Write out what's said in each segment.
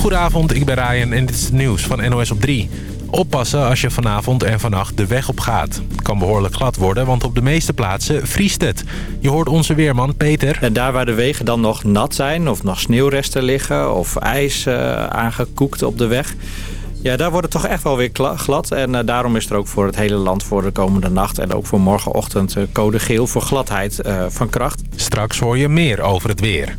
Goedenavond, ik ben Ryan en dit is het nieuws van NOS op 3. Oppassen als je vanavond en vannacht de weg op gaat. Het kan behoorlijk glad worden, want op de meeste plaatsen vriest het. Je hoort onze weerman Peter. En daar waar de wegen dan nog nat zijn of nog sneeuwresten liggen... of ijs uh, aangekoekt op de weg... Ja, daar wordt het toch echt wel weer glad. En uh, daarom is er ook voor het hele land voor de komende nacht... en ook voor morgenochtend uh, code geel voor gladheid uh, van kracht. Straks hoor je meer over het weer.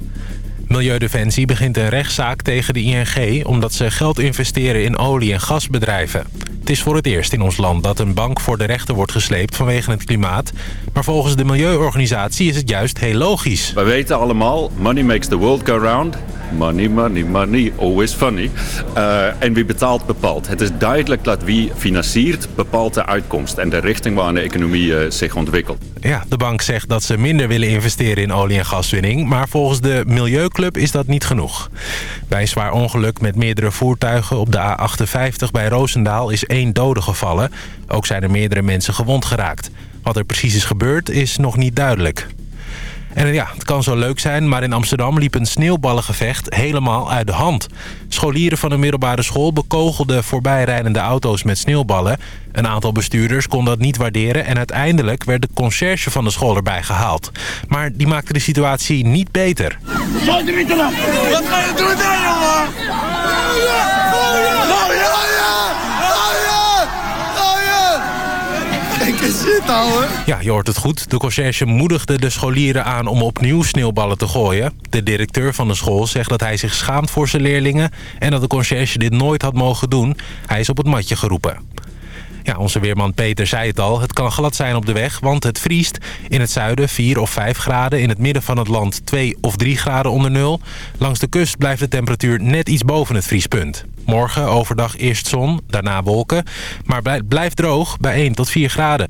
Milieudefensie begint een rechtszaak tegen de ING... omdat ze geld investeren in olie- en gasbedrijven. Is voor het eerst in ons land dat een bank voor de rechter wordt gesleept vanwege het klimaat. Maar volgens de milieuorganisatie is het juist heel logisch. We weten allemaal, money makes the world go round. Money, money, money, always funny. Uh, en wie betaalt bepaalt. Het is duidelijk dat wie financiert bepaalt de uitkomst... en de richting waarin de economie uh, zich ontwikkelt. Ja, de bank zegt dat ze minder willen investeren in olie- en gaswinning... maar volgens de Milieuclub is dat niet genoeg. Bij een zwaar ongeluk met meerdere voertuigen op de A58 bij Roosendaal... is één dode gevallen. Ook zijn er meerdere mensen gewond geraakt. Wat er precies is gebeurd is nog niet duidelijk. En ja, het kan zo leuk zijn, maar in Amsterdam liep een sneeuwballengevecht helemaal uit de hand. Scholieren van een middelbare school bekogelden voorbijrijdende auto's met sneeuwballen. Een aantal bestuurders kon dat niet waarderen en uiteindelijk werd de conciërge van de school erbij gehaald. Maar die maakte de situatie niet beter. Wat ga je doen jongen? Ja, je hoort het goed. De conciërge moedigde de scholieren aan om opnieuw sneeuwballen te gooien. De directeur van de school zegt dat hij zich schaamt voor zijn leerlingen... en dat de conciërge dit nooit had mogen doen. Hij is op het matje geroepen. Ja, onze weerman Peter zei het al. Het kan glad zijn op de weg, want het vriest. In het zuiden 4 of 5 graden. In het midden van het land 2 of 3 graden onder nul. Langs de kust blijft de temperatuur net iets boven het vriespunt. Morgen overdag eerst zon, daarna wolken. Maar blijft droog bij 1 tot 4 graden.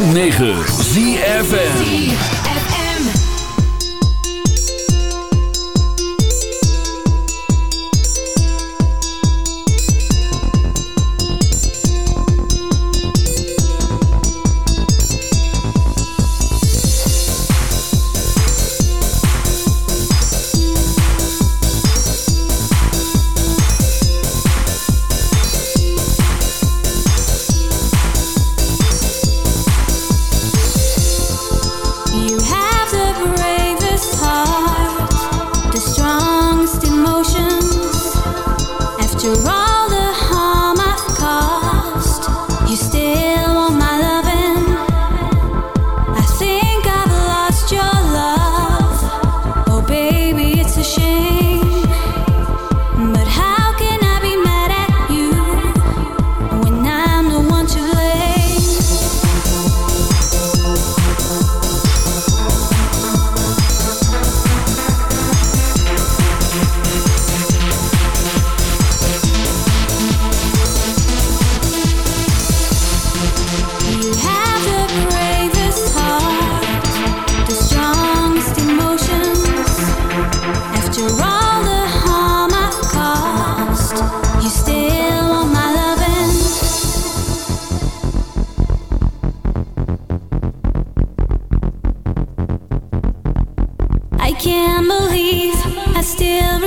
106.9 ZFN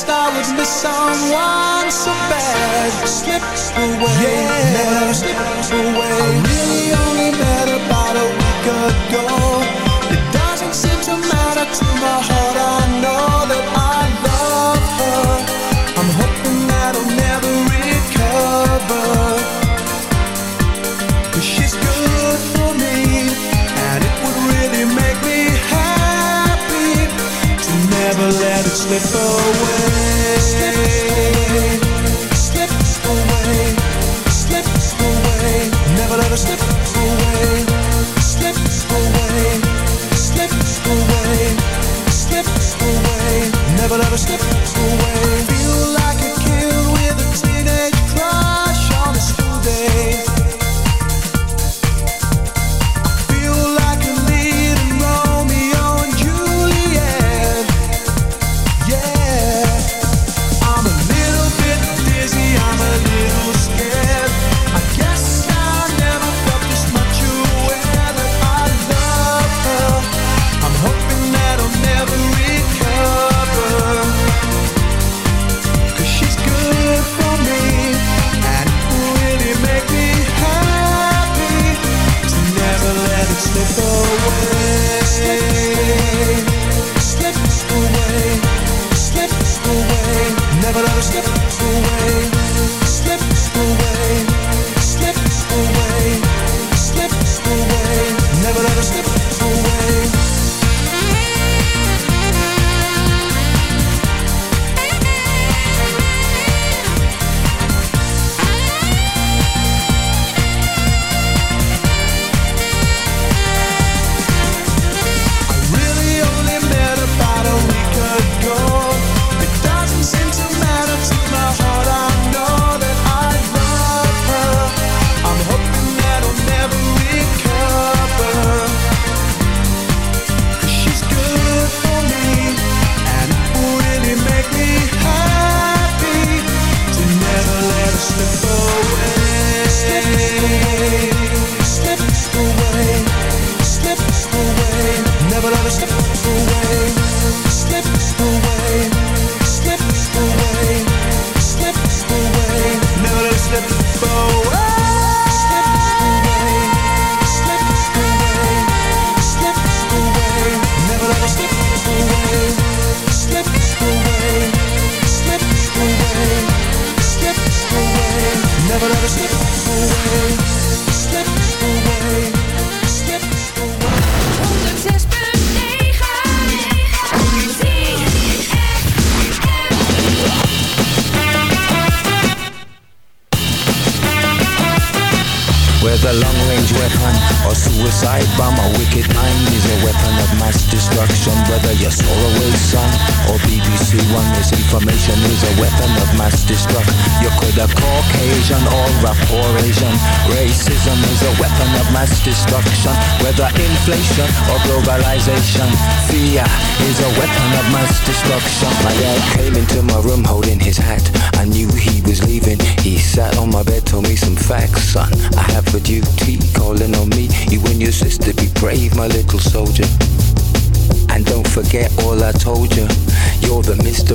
guessed I would miss someone so bad. Slipped away, yeah. never slipped away. I really only met about a week ago. It doesn't seem to matter to my heart. I slip away. Slip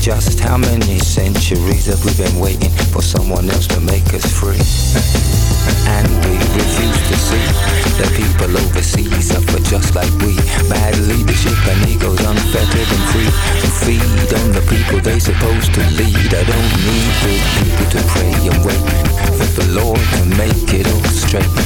Just how many centuries have we been waiting for someone else to make us free? And we refuse to see the people overseas suffer just like we. Bad leadership and egos unfettered and free. To feed on the people they supposed to lead. I don't need good people to pray and wait for the Lord to make it all straight.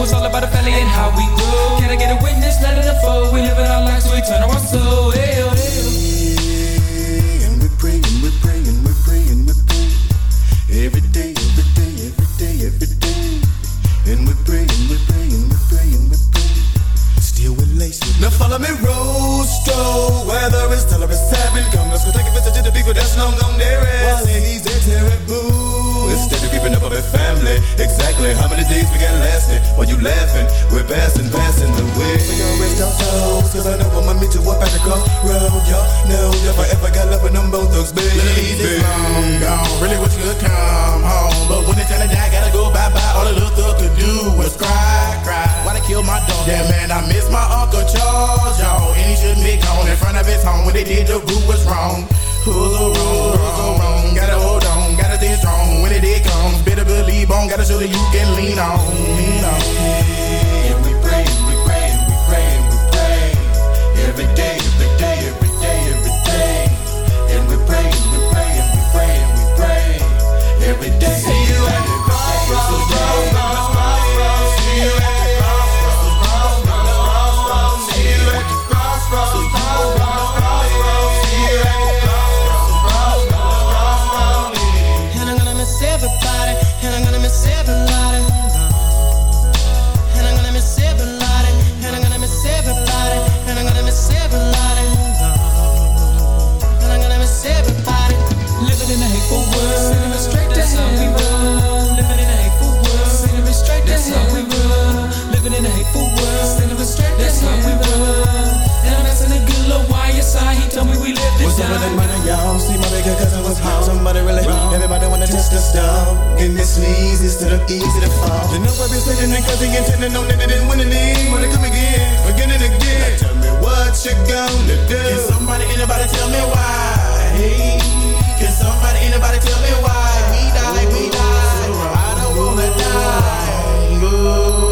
It's all about the family and how we grew. Can I get a witness? Not it the We We in our lives, so we turn our souls. cause I never my meet you up at the car y'all. Now, if I ever got love with them both thugs, baby. This long gone, really wish you could come home. But when it's time to die, gotta go bye bye. All the little thug could do was cry, cry. Why they kill my dog? Yeah, man, I miss my Uncle Charles, y'all. And he shouldn't be gone in front of his home. When they did, the group was wrong. Who's so wrong? Who's wrong? Gotta hold on, gotta stay strong. When it did come. better believe on. Gotta show that you can lean on, lean on. every day, every day, every day, every day. And we pray, and we pray, and we pray, and we pray. Every day, see you at the crossroads. and this leads instead of easy to fall. I've been sitting and cousin intending on that it didn't win the league. Wanna come again, again and again. Now tell me what you're gonna do. Can somebody, anybody tell me why? Hey, can somebody, anybody tell me why? We die, we die. I don't wanna die. Ooh.